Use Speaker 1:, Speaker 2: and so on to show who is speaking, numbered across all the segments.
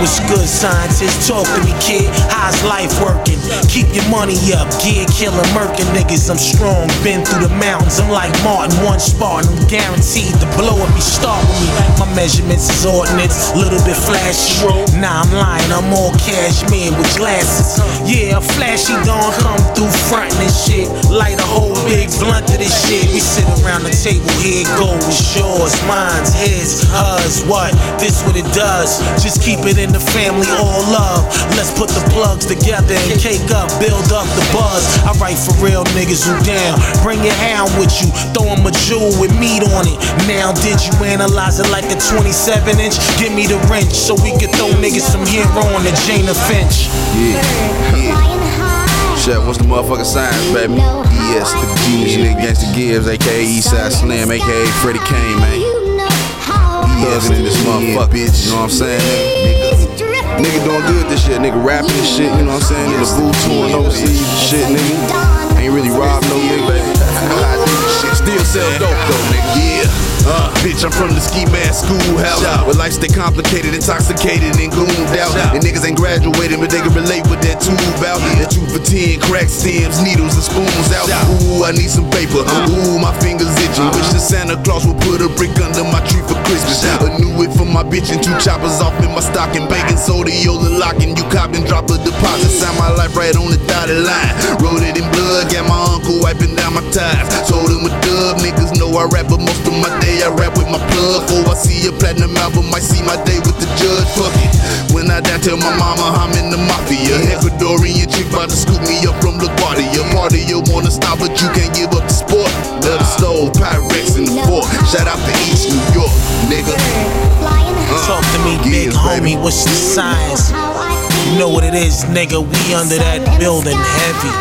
Speaker 1: What's good, scientist? Talk to me, kid. How's life working? Keep your money up, gear killing, murking niggas. I'm strong, been through the mountains. I'm like Martin, one Spartan. I'm guaranteed to blow if you start with me. My measurements is ordnance, little bit flashy. Nah, I'm lying, I'm all cashmere with glasses. Yeah, a flashy don't come through frontin' and shit. Light a whole big blunt of this shit. We around the table, here it goes. Yours, mine's, his, hers. What? This what it does. Just keep it in the family, all love. Let's put the plugs together and cake up, build up the buzz. I write for real niggas who down. Bring your hound with you, throw 'em a jewel with meat on it. Now, did you analyze it like a 27 inch? Give me the wrench so we can throw niggas some here on the Jana Finch.
Speaker 2: Yeah, yeah. Chef, what's the motherfucking science, baby? Yes, the G, nigga Gangsta Gibbs, aka Eastside Slim, aka Freddie Kane, man. Thuggin' in this motherfucker, bitch. You know what I'm saying, nigga? Nigga doing good this shit, nigga rapping and shit, you know what I'm saying? In the booth touring overseas and shit, nigga. Ain't really robbed no nigga. Still sell dope though, nigga. Yeah. Uh, bitch, I'm from the ski mask schoolhouse. Where life stay complicated, intoxicated, and gloomed out. And niggas ain't graduating, but they can relate with that tube out. That two for ten, crack stems, needles, and spoons out. Ooh, I need some paper. Ooh, my fingers itching. Wish the Santa Claus would put a brick under my tree for Christmas. A new whip for my bitch and two choppers off in my stocking. Baking soda, Yola locking. You cop and drop a deposit. Sign my life right on the dotted line. Wrote it in blood, got my uncle wiping down my ties. Told him a dub, niggas know I rap, but most of my day I rap with my plug. Oh, I see a platinum album, might see my day with the judge. Fuck it. When I die, tell my mama I'm in the mafia. Ecuadorian chick about to scoop me up from LaGuardia. Party, you wanna stop, but you can't give up the sport. Love the stove, Pyrex in the fort. Shout out to East New York, nigga.
Speaker 1: Talk to me, big
Speaker 2: Yeah,
Speaker 1: homie.
Speaker 2: baby.
Speaker 1: What's the science? You know what it is, nigga. We under that building heavy.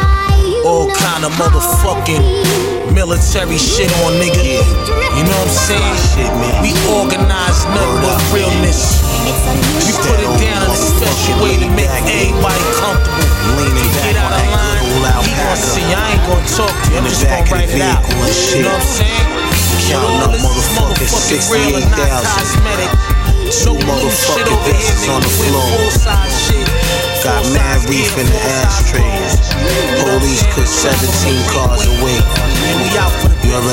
Speaker 1: All kind of motherfucking military shit on, nigga. You know what I'm saying? Shit, We organize nothing but realness. We put it down in a special way to make everybody comfortable.
Speaker 3: Leaning
Speaker 1: Get out of line. He gonna see. I ain't gonna talk to you. I'm
Speaker 3: the
Speaker 1: just
Speaker 3: back of
Speaker 1: write it out. You
Speaker 3: shit.
Speaker 1: know what I'm saying?
Speaker 3: Counting up
Speaker 1: this
Speaker 3: motherfucking
Speaker 1: motherfucking real and
Speaker 3: 68,000.
Speaker 1: So
Speaker 3: Motherfucking
Speaker 1: over
Speaker 3: on the floor. Got mad reef in the ashtrays.
Speaker 1: clothes. You know what I'm
Speaker 3: Police put 17 cars You already